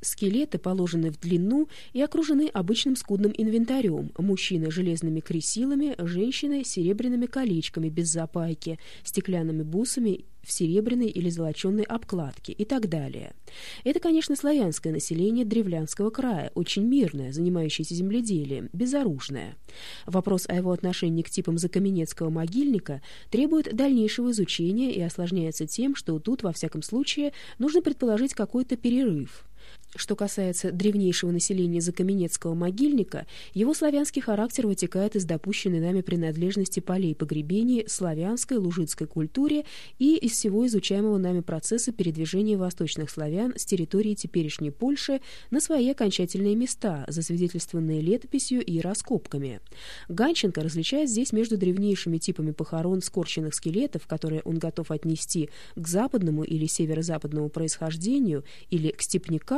Скелеты положены в длину и окружены обычным скудным инвентарем. Мужчины – железными кресилами, женщины – серебряными колечками без запайки, стеклянными бусами в серебряной или золоченой обкладке и так далее. Это, конечно, славянское население древлянского края, очень мирное, занимающееся земледелием, безоружное. Вопрос о его отношении к типам закаменецкого могильника требует дальнейшего изучения и осложняется тем, что тут, во всяком случае, нужно предположить какой-то перерыв. Что касается древнейшего населения Закаменецкого могильника, его славянский характер вытекает из допущенной нами принадлежности полей погребений славянской, лужицкой культуре и из всего изучаемого нами процесса передвижения восточных славян с территории теперешней Польши на свои окончательные места, засвидетельствованные летописью и раскопками. Ганченко различает здесь между древнейшими типами похорон скорченных скелетов, которые он готов отнести к западному или северо-западному происхождению или к степнякам,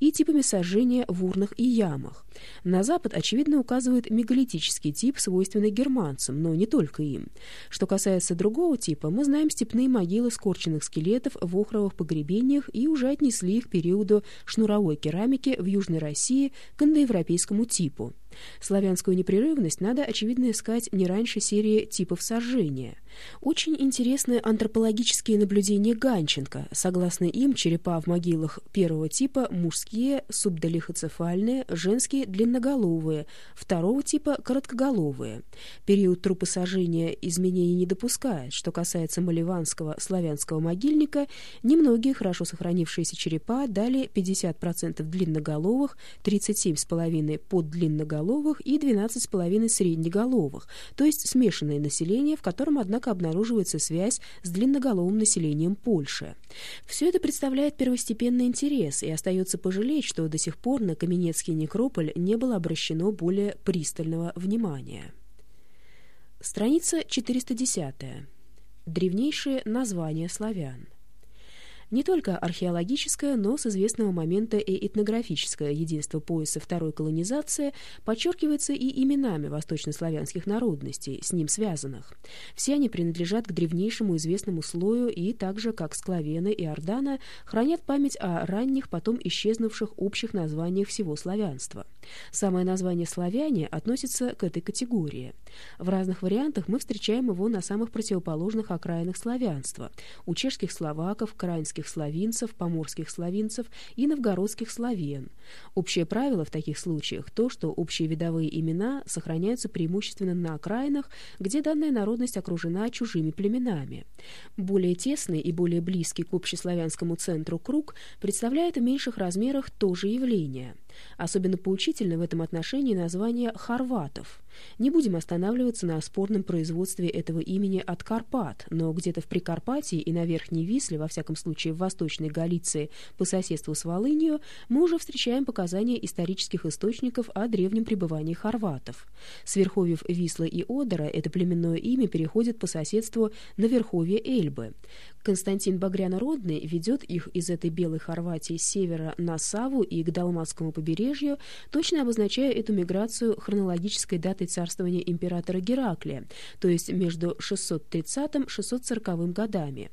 и типами сожжения в урнах и ямах. На запад, очевидно, указывает мегалитический тип, свойственный германцам, но не только им. Что касается другого типа, мы знаем степные могилы скорченных скелетов в охровых погребениях и уже отнесли их к периоду шнуровой керамики в Южной России к индоевропейскому типу. Славянскую непрерывность надо, очевидно, искать не раньше серии типов сожжения. Очень интересны антропологические наблюдения Ганченко. Согласно им, черепа в могилах первого типа мужские, субдолихоцефальные, женские длинноголовые, второго типа короткоголовые. Период трупосожжения изменений не допускает. Что касается маливанского славянского могильника, немногие хорошо сохранившиеся черепа дали 50% длинноголовых, 37,5% поддлинноголовых и 12,5% среднеголовых, то есть смешанное население, в котором, однако обнаруживается связь с длинноголовым населением Польши. Все это представляет первостепенный интерес, и остается пожалеть, что до сих пор на Каменецкий некрополь не было обращено более пристального внимания. Страница 410. Древнейшие названия славян. Не только археологическое, но с известного момента и этнографическое единство пояса второй колонизации подчеркивается и именами восточнославянских народностей, с ним связанных. Все они принадлежат к древнейшему известному слою и также, как склавены и ордана, хранят память о ранних, потом исчезнувших общих названиях всего славянства. Самое название «славяне» относится к этой категории. В разных вариантах мы встречаем его на самых противоположных окраинах славянства – у чешских словаков, крайнских славинцев, поморских славинцев и новгородских славен. Общее правило в таких случаях – то, что общие видовые имена сохраняются преимущественно на окраинах, где данная народность окружена чужими племенами. Более тесный и более близкий к общеславянскому центру круг представляет в меньших размерах то же явление – Особенно поучительно в этом отношении название «хорватов». Не будем останавливаться на спорном производстве этого имени от Карпат, но где-то в Прикарпатии и на Верхней Висле, во всяком случае в Восточной Галиции по соседству с Волынью, мы уже встречаем показания исторических источников о древнем пребывании хорватов. С верховьев Вислы и Одера это племенное имя переходит по соседству на верховье Эльбы. Константин Багрянородный ведет их из этой белой Хорватии с севера на Саву и к Далматскому побережью, точно обозначая эту миграцию хронологической датой царствования императора Гераклия, то есть между 630-640 годами.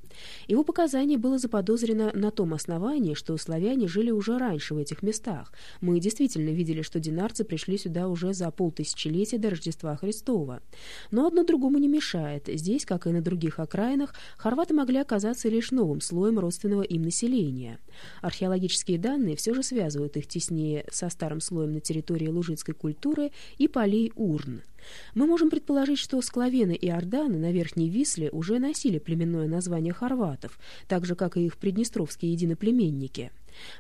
Его показание было заподозрено на том основании, что славяне жили уже раньше в этих местах. Мы действительно видели, что динарцы пришли сюда уже за полтысячелетия до Рождества Христова. Но одно другому не мешает. Здесь, как и на других окраинах, хорваты могли оказаться лишь новым слоем родственного им населения. Археологические данные все же связывают их теснее со старым слоем на территории лужицкой культуры и полей Ур, Урн. Мы можем предположить, что склавены и орданы на Верхней Висле уже носили племенное название хорватов, так же, как и их приднестровские единоплеменники.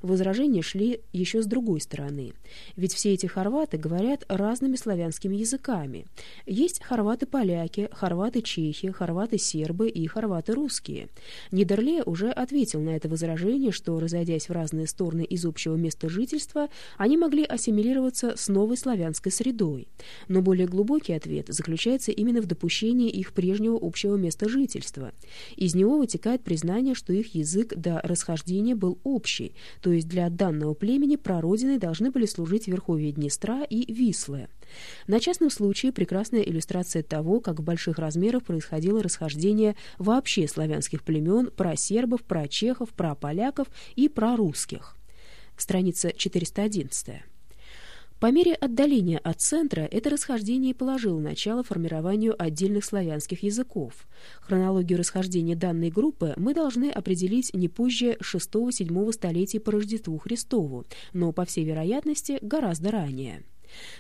Возражения шли еще с другой стороны. Ведь все эти хорваты говорят разными славянскими языками. Есть хорваты-поляки, хорваты-чехи, хорваты-сербы и хорваты-русские. Нидерле уже ответил на это возражение, что, разойдясь в разные стороны из общего места жительства, они могли ассимилироваться с новой славянской средой. Но более глубокий ответ заключается именно в допущении их прежнего общего места жительства. Из него вытекает признание, что их язык до расхождения был общий, то есть для данного племени прародиной должны были служить верховья Днестра и Вислы. На частном случае прекрасная иллюстрация того, как в больших размерах происходило расхождение вообще славянских племен про сербов, про чехов, про поляков и про русских. Страница 411. По мере отдаления от центра это расхождение положило начало формированию отдельных славянских языков. Хронологию расхождения данной группы мы должны определить не позже VI-VII столетий по Рождеству Христову, но, по всей вероятности, гораздо ранее.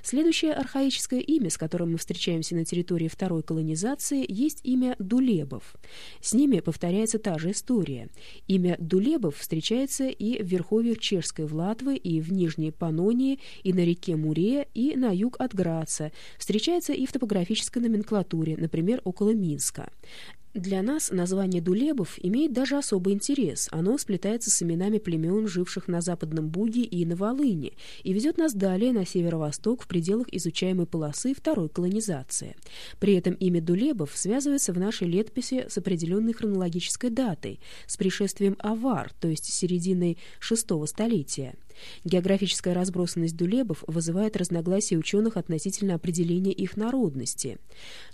Следующее архаическое имя, с которым мы встречаемся на территории второй колонизации, есть имя Дулебов. С ними повторяется та же история. Имя Дулебов встречается и в верховьях Чешской Влатвы, и в Нижней Панонии, и на реке Муре, и на юг от Граца. Встречается и в топографической номенклатуре, например, около Минска. Для нас название Дулебов имеет даже особый интерес. Оно сплетается с именами племен, живших на Западном Буге и на Волыне, и ведет нас далее на северо-восток в пределах изучаемой полосы второй колонизации. При этом имя Дулебов связывается в нашей летописи с определенной хронологической датой, с пришествием Авар, то есть серединой VI столетия. Географическая разбросанность дулебов вызывает разногласия ученых относительно определения их народности.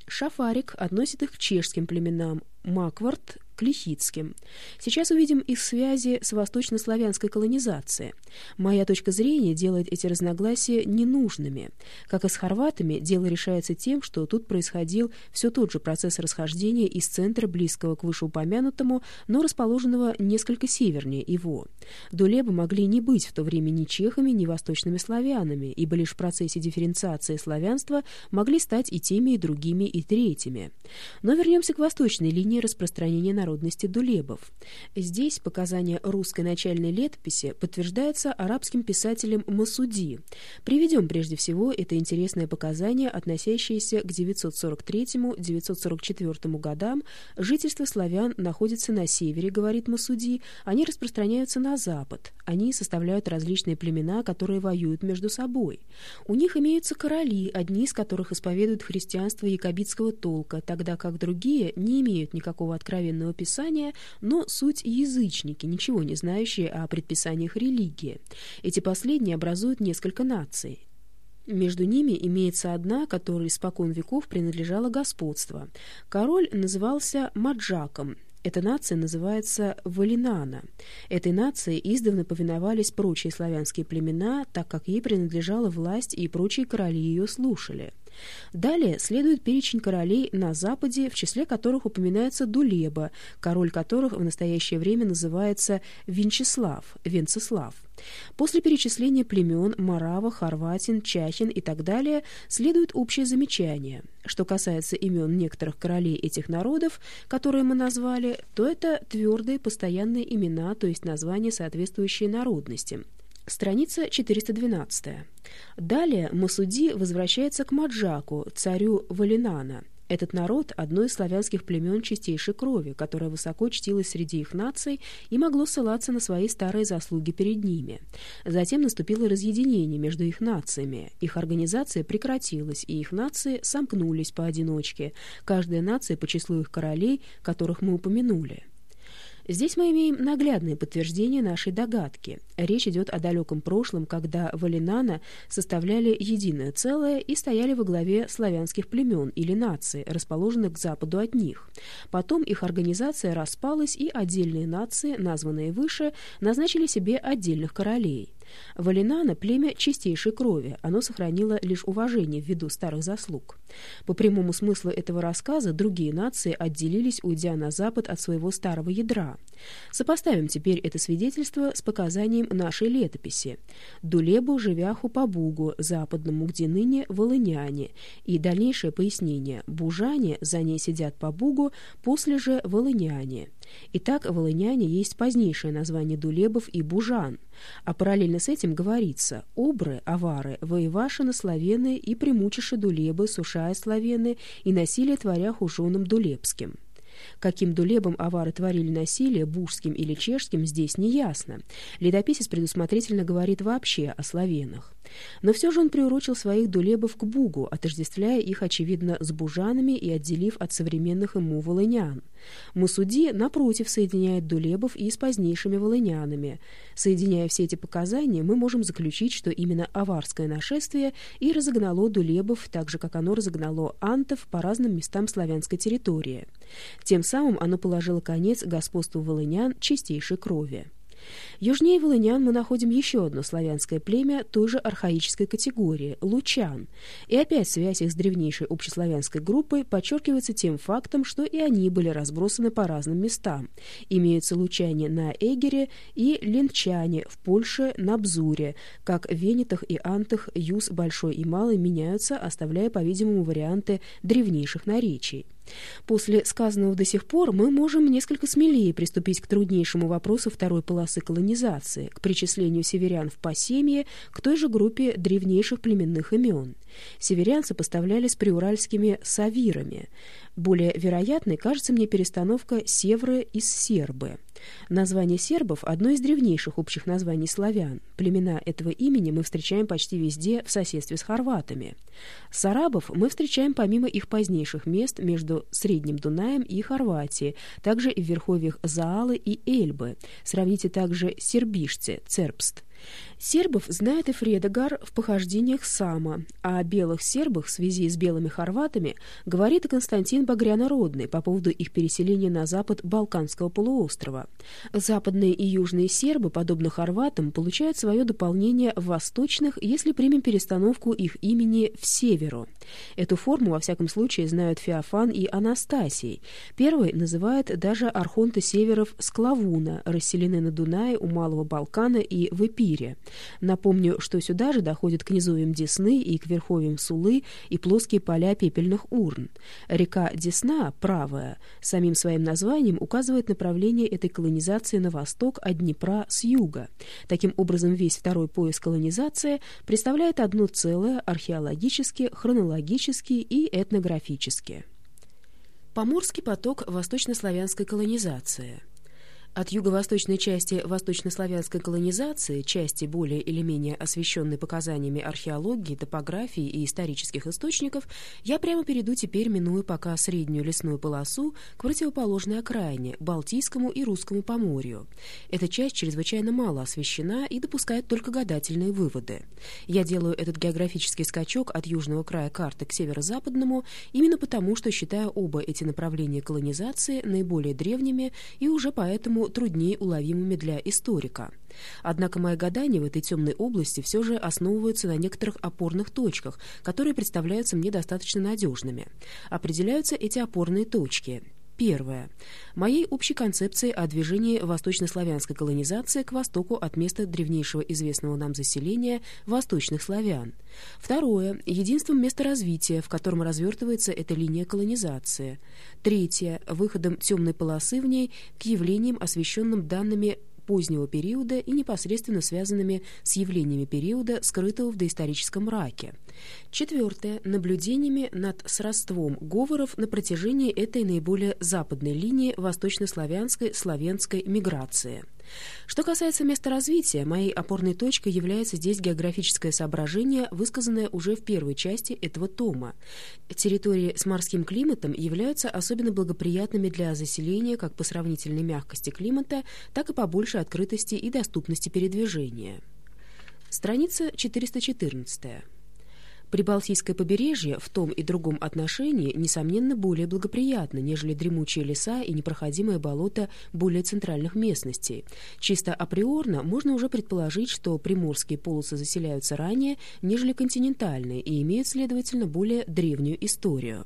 Шафарик относит их к чешским племенам, Маквард к лихицким. Сейчас увидим их связи с восточнославянской колонизацией. Моя точка зрения делает эти разногласия ненужными. Как и с хорватами, дело решается тем, что тут происходил все тот же процесс расхождения из центра, близкого к вышеупомянутому, но расположенного несколько севернее его. Дулебы могли не быть в то время ни чехами, ни восточными славянами, ибо лишь в процессе дифференциации славянства могли стать и теми, и другими, и третьими. Но вернемся к восточной линии распространения народа народности дулебов. Здесь показания русской начальной летописи подтверждаются арабским писателем Масуди. Приведем прежде всего это интересное показание, относящееся к 943-944 годам. Жительство славян находится на севере, говорит Масуди, они распространяются на запад. Они составляют различные племена, которые воюют между собой. У них имеются короли, одни из которых исповедуют христианство якобитского толка, тогда как другие не имеют никакого откровенного Писания, но суть язычники, ничего не знающие о предписаниях религии. Эти последние образуют несколько наций. Между ними имеется одна, которой испокон веков принадлежало господство. Король назывался Маджаком, эта нация называется Валинана. Этой нации издавна повиновались прочие славянские племена, так как ей принадлежала власть и прочие короли ее слушали. Далее следует перечень королей на Западе, в числе которых упоминается Дулеба, король которых в настоящее время называется Венчеслав, Венцеслав. После перечисления племен Марава, Хорватин, Чахин и так далее следует общее замечание. Что касается имен некоторых королей этих народов, которые мы назвали, то это твердые постоянные имена, то есть названия, соответствующие народности. Страница 412. Далее Масуди возвращается к Маджаку, царю Валинана. Этот народ – одно из славянских племен чистейшей крови, которое высоко чтилось среди их наций и могло ссылаться на свои старые заслуги перед ними. Затем наступило разъединение между их нациями. Их организация прекратилась, и их нации сомкнулись поодиночке, каждая нация по числу их королей, которых мы упомянули. Здесь мы имеем наглядное подтверждение нашей догадки. Речь идет о далеком прошлом, когда Валинана составляли единое целое и стояли во главе славянских племен или наций, расположенных к западу от них. Потом их организация распалась, и отдельные нации, названные выше, назначили себе отдельных королей. Валинана – племя чистейшей крови, оно сохранило лишь уважение ввиду старых заслуг. По прямому смыслу этого рассказа другие нации отделились, уйдя на запад от своего старого ядра. Сопоставим теперь это свидетельство с показанием нашей летописи. Дулебу, Живяху, Побугу, западному, где ныне Волыняне, и дальнейшее пояснение. Бужане, за ней сидят Побугу, после же Волыняне. Итак, волыняне есть позднейшее название Дулебов и Бужан. А параллельно с этим говорится «Обры, авары, воевашины славены и примучиши Дулебы, сушая славены, и насилие творя хужоном Дулебским». Каким дулебом авары творили насилие, бужским или чешским, здесь не ясно. Летописец предусмотрительно говорит вообще о славянах. Но все же он приурочил своих дулебов к Бугу, отождествляя их, очевидно, с бужанами и отделив от современных ему волынян. Масуди, напротив, соединяет дулебов и с позднейшими волынянами. Соединяя все эти показания, мы можем заключить, что именно аварское нашествие и разогнало дулебов, так же, как оно разогнало антов по разным местам славянской территории. Тем самым оно положило конец господству волынян чистейшей крови. Южнее волынян мы находим еще одно славянское племя той же архаической категории – лучан. И опять связь их с древнейшей общеславянской группой подчеркивается тем фактом, что и они были разбросаны по разным местам. Имеются лучане на Эгере и ленчане в Польше на Бзуре. Как в Венетах и Антах юз большой и малый меняются, оставляя, по-видимому, варианты древнейших наречий. После сказанного до сих пор мы можем несколько смелее приступить к труднейшему вопросу второй полосы колонизации, к причислению северян в посемье к той же группе древнейших племенных имен. Северян сопоставляли с приуральскими савирами. Более вероятной кажется мне перестановка «севры» из «сербы». Название сербов – одно из древнейших общих названий славян. Племена этого имени мы встречаем почти везде в соседстве с хорватами. Сарабов мы встречаем помимо их позднейших мест между Средним Дунаем и Хорватией, также в верховьях Заалы и Эльбы. Сравните также сербишцы, цербст. Сербов знает и Фредегар в похождениях Сама, а о белых сербах в связи с белыми хорватами говорит и Константин Багрянородный по поводу их переселения на запад Балканского полуострова. Западные и южные сербы, подобно хорватам, получают свое дополнение восточных, если примем перестановку их имени в северу. Эту форму, во всяком случае, знают Феофан и Анастасий. Первый называет даже архонты северов Склавуна, расселены на Дунае у Малого Балкана и в Эпире. Напомню, что сюда же доходят к низовьям Десны и к верховьям Сулы и плоские поля пепельных урн. Река Десна, правая, самим своим названием указывает направление этой колонизации на восток от Днепра с юга. Таким образом, весь второй пояс колонизации представляет одно целое археологически, хронологически и этнографически. Поморский поток восточнославянской колонизации – от юго-восточной части восточнославянской колонизации, части более или менее освещенной показаниями археологии, топографии и исторических источников, я прямо перейду теперь, минуя пока среднюю лесную полосу, к противоположной окраине, Балтийскому и Русскому Поморью. Эта часть чрезвычайно мало освещена и допускает только гадательные выводы. Я делаю этот географический скачок от южного края карты к северо-западному именно потому, что считаю оба эти направления колонизации наиболее древними и уже поэтому по-видимому, труднее уловимыми для историка. Однако мои гадания в этой темной области все же основываются на некоторых опорных точках, которые представляются мне достаточно надежными. Определяются эти опорные точки – Первое. Моей общей концепции о движении восточнославянской колонизации к востоку от места древнейшего известного нам заселения восточных славян. Второе. Единством места развития, в котором развертывается эта линия колонизации. Третье. Выходом темной полосы в ней к явлениям, освещенным данными позднего периода и непосредственно связанными с явлениями периода, скрытого в доисторическом мраке. Четвертое. Наблюдениями над сродством говоров на протяжении этой наиболее западной линии восточнославянской славянской миграции. Что касается места развития, моей опорной точкой является здесь географическое соображение, высказанное уже в первой части этого тома. Территории с морским климатом являются особенно благоприятными для заселения как по сравнительной мягкости климата, так и по большей открытости и доступности передвижения. Страница 414. Прибалтийское побережье в том и другом отношении, несомненно, более благоприятно, нежели дремучие леса и непроходимое болото более центральных местностей. Чисто априорно можно уже предположить, что приморские полосы заселяются ранее, нежели континентальные, и имеют, следовательно, более древнюю историю.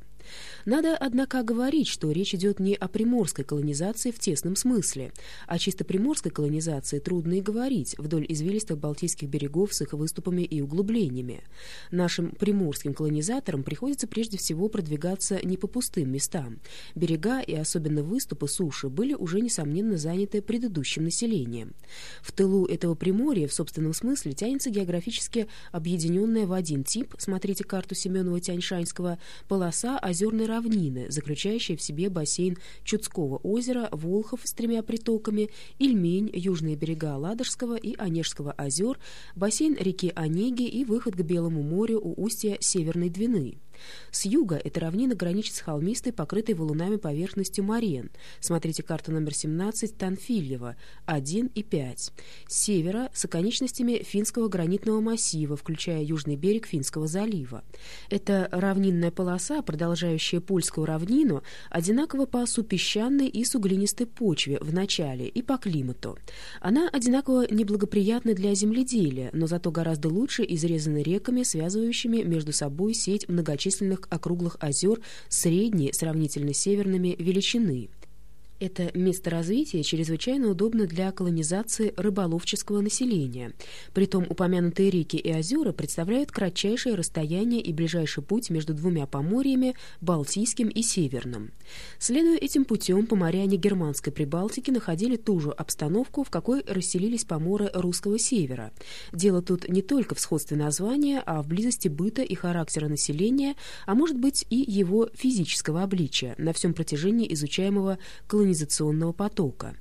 Надо, однако, говорить, что речь идет не о приморской колонизации в тесном смысле. О чисто приморской колонизации трудно и говорить вдоль извилистых Балтийских берегов с их выступами и углублениями. Нашим приморским колонизаторам приходится прежде всего продвигаться не по пустым местам. Берега и особенно выступы суши были уже, несомненно, заняты предыдущим населением. В тылу этого приморья в собственном смысле тянется географически объединенная в один тип, смотрите карту Семенова-Тяньшанского, полоса озерной равнины, заключающая в себе бассейн Чудского озера, Волхов с тремя притоками, Ильмень, южные берега Ладожского и Онежского озер, бассейн реки Онеги и выход к Белому морю у устья Северной Двины. С юга эта равнина граничит с холмистой, покрытой валунами поверхностью Марен. Смотрите карту номер 17 Танфильева, 1 и 5. С севера с оконечностями финского гранитного массива, включая южный берег Финского залива. Эта равнинная полоса, продолжающая Польскую равнину, одинаково по супесчаной и суглинистой почве в начале и по климату. Она одинаково неблагоприятна для земледелия, но зато гораздо лучше изрезана реками, связывающими между собой сеть многочисленных округлых озер средней, сравнительно северными величины. Это место развития чрезвычайно удобно для колонизации рыболовческого населения. Притом упомянутые реки и озера представляют кратчайшее расстояние и ближайший путь между двумя поморьями, Балтийским и Северным. Следуя этим путем, поморяне германской Прибалтики находили ту же обстановку, в какой расселились поморы русского севера. Дело тут не только в сходстве названия, а в близости быта и характера населения, а может быть и его физического обличия на всем протяжении изучаемого колонизации организационного потока.